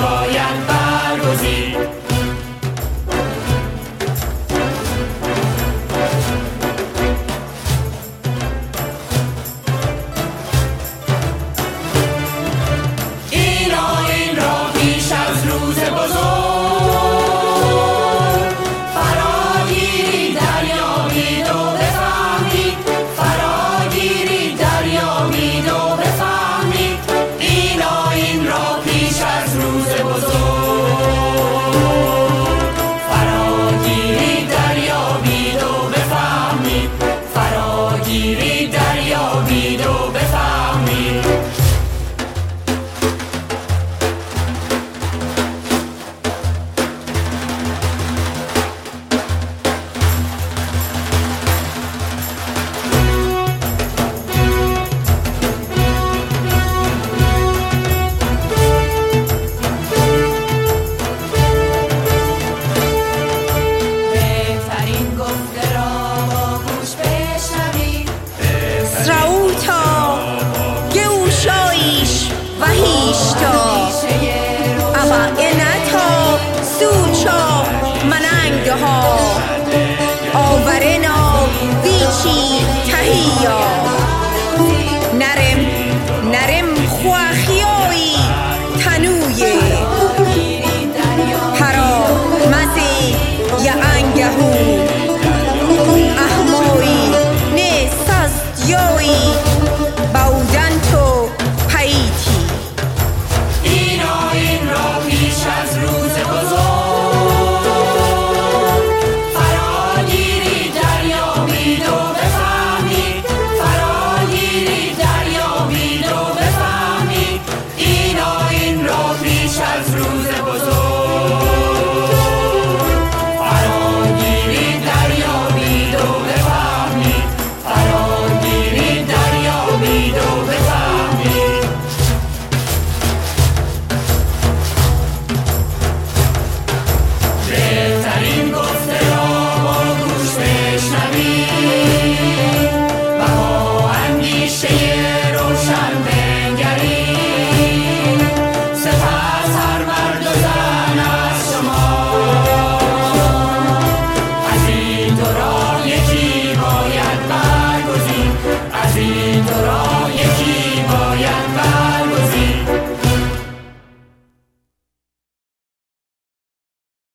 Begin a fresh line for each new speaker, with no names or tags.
راه he